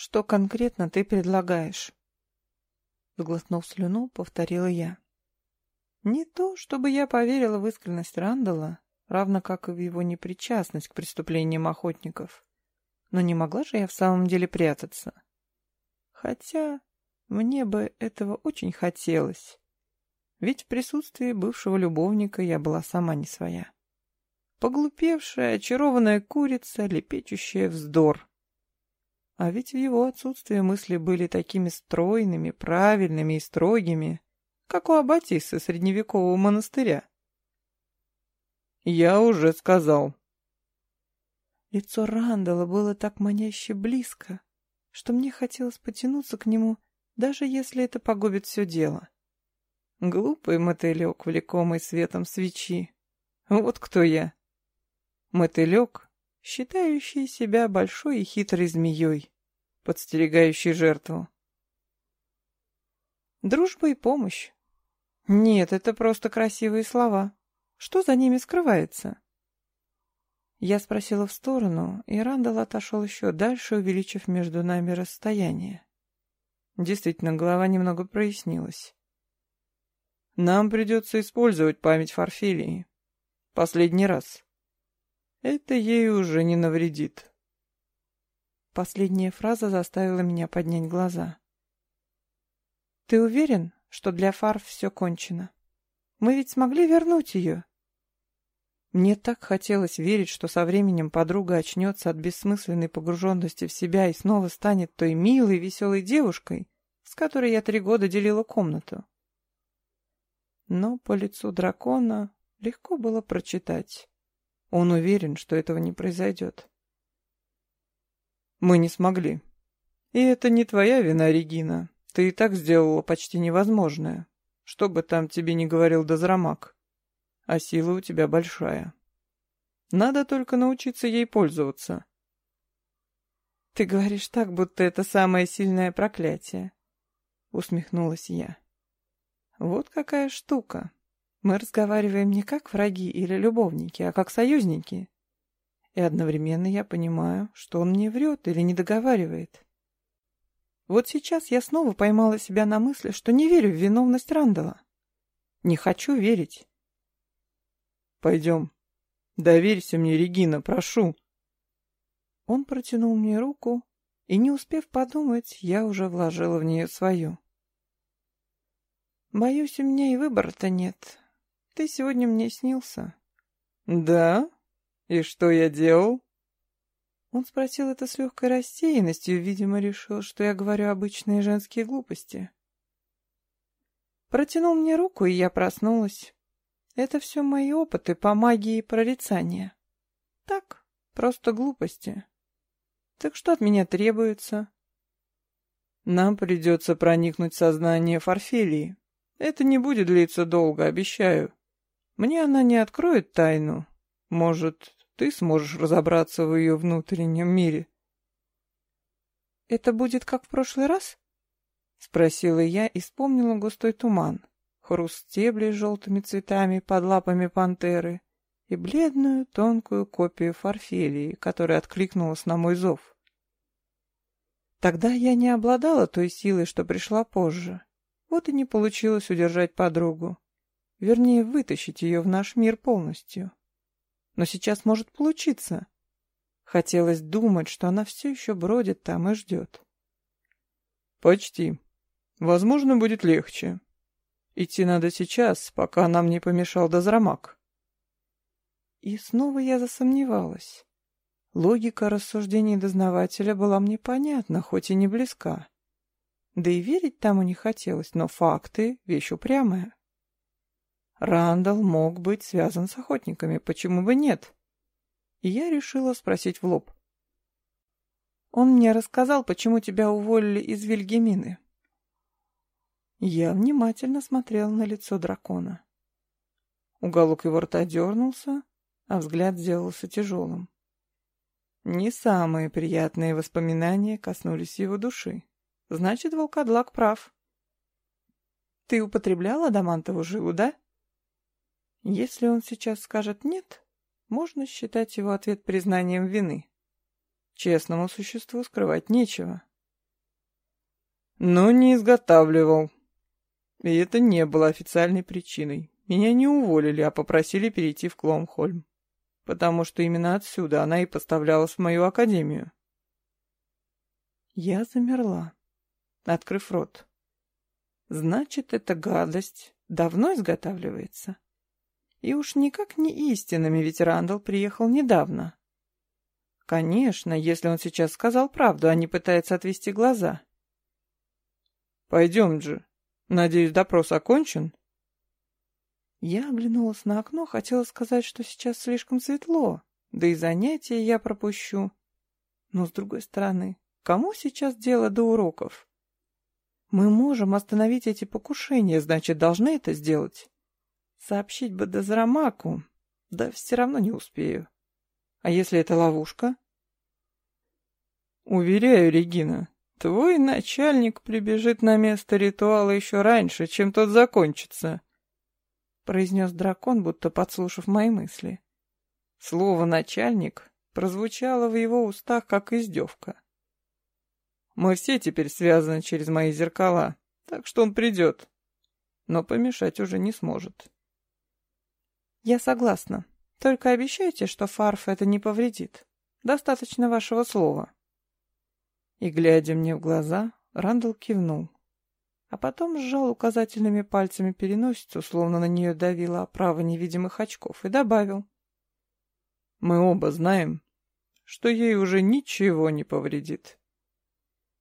Что конкретно ты предлагаешь? Сглотнув слюну, повторила я. Не то, чтобы я поверила в искренность Рандала, равно как и в его непричастность к преступлениям охотников. Но не могла же я в самом деле прятаться. Хотя мне бы этого очень хотелось. Ведь в присутствии бывшего любовника я была сама не своя. Поглупевшая, очарованная курица, лепечущая вздор. А ведь в его отсутствии мысли были такими стройными, правильными и строгими, как у Аббатисы средневекового монастыря. «Я уже сказал». Лицо Рандала было так маняще близко, что мне хотелось потянуться к нему, даже если это погубит все дело. Глупый мотылек, влекомый светом свечи. Вот кто я. Мотылек, считающий себя большой и хитрой змеей, подстерегающий жертву. Дружба и помощь. Нет, это просто красивые слова. Что за ними скрывается? Я спросила в сторону, и Рандall отошел еще дальше, увеличив между нами расстояние. Действительно, голова немного прояснилась. Нам придется использовать память Форфилии. Последний раз. Это ей уже не навредит. Последняя фраза заставила меня поднять глаза. «Ты уверен, что для Фарф все кончено? Мы ведь смогли вернуть ее?» Мне так хотелось верить, что со временем подруга очнется от бессмысленной погруженности в себя и снова станет той милой, веселой девушкой, с которой я три года делила комнату. Но по лицу дракона легко было прочитать. Он уверен, что этого не произойдет. Мы не смогли. И это не твоя вина, Регина. Ты и так сделала почти невозможное. Что бы там тебе ни говорил Дозрамак. А сила у тебя большая. Надо только научиться ей пользоваться. Ты говоришь так, будто это самое сильное проклятие. Усмехнулась я. Вот какая штука. Мы разговариваем не как враги или любовники, а как союзники. И одновременно я понимаю, что он мне врет или не договаривает. Вот сейчас я снова поймала себя на мысли, что не верю в виновность Рандала. Не хочу верить. Пойдем. Доверься мне, Регина, прошу. Он протянул мне руку, и, не успев подумать, я уже вложила в нее свою. Боюсь, у меня и выбора-то нет. Ты сегодня мне снился. Да? И что я делал? Он спросил это с легкой рассеянностью, видимо, решил, что я говорю обычные женские глупости. Протянул мне руку, и я проснулась. Это все мои опыты по магии и прорицания. Так, просто глупости. Так что от меня требуется? Нам придется проникнуть в сознание Форфелии. Это не будет длиться долго, обещаю. Мне она не откроет тайну. Может, ты сможешь разобраться в ее внутреннем мире. «Это будет как в прошлый раз?» — спросила я и вспомнила густой туман, хруст стеблей с желтыми цветами под лапами пантеры и бледную тонкую копию форфелии, которая откликнулась на мой зов. Тогда я не обладала той силой, что пришла позже. Вот и не получилось удержать подругу. Вернее, вытащить ее в наш мир полностью. Но сейчас может получиться. Хотелось думать, что она все еще бродит там и ждет. Почти. Возможно, будет легче. Идти надо сейчас, пока нам не помешал дозрамак. И снова я засомневалась. Логика рассуждений дознавателя была мне понятна, хоть и не близка. Да и верить тому не хотелось, но факты — вещь упрямая. Рандall мог быть связан с охотниками, почему бы нет? И я решила спросить в лоб. Он мне рассказал, почему тебя уволили из Вильгемины. Я внимательно смотрел на лицо дракона. Уголок его рта дернулся, а взгляд сделался тяжелым. Не самые приятные воспоминания коснулись его души. Значит, волкодлак прав. Ты употреблял адамантову жилу, да? Если он сейчас скажет «нет», можно считать его ответ признанием вины. Честному существу скрывать нечего. Но не изготавливал. И это не было официальной причиной. Меня не уволили, а попросили перейти в Кломхольм. Потому что именно отсюда она и поставлялась в мою академию. Я замерла, открыв рот. Значит, эта гадость давно изготавливается. И уж никак не истинными, ведь Рандall приехал недавно. Конечно, если он сейчас сказал правду, а не пытается отвести глаза. Пойдем, Джи. Надеюсь, допрос окончен? Я оглянулась на окно, хотела сказать, что сейчас слишком светло, да и занятия я пропущу. Но, с другой стороны, кому сейчас дело до уроков? Мы можем остановить эти покушения, значит, должны это сделать. Сообщить бы Дозрамаку, да все равно не успею. А если это ловушка? Уверяю, Регина, твой начальник прибежит на место ритуала еще раньше, чем тот закончится, произнес дракон, будто подслушав мои мысли. Слово «начальник» прозвучало в его устах, как издевка. Мы все теперь связаны через мои зеркала, так что он придет. Но помешать уже не сможет. Я согласна. Только обещайте, что фарф это не повредит. Достаточно вашего слова. И, глядя мне в глаза, Рандall кивнул. А потом сжал указательными пальцами переносицу, словно на нее давила оправа невидимых очков, и добавил. Мы оба знаем, что ей уже ничего не повредит.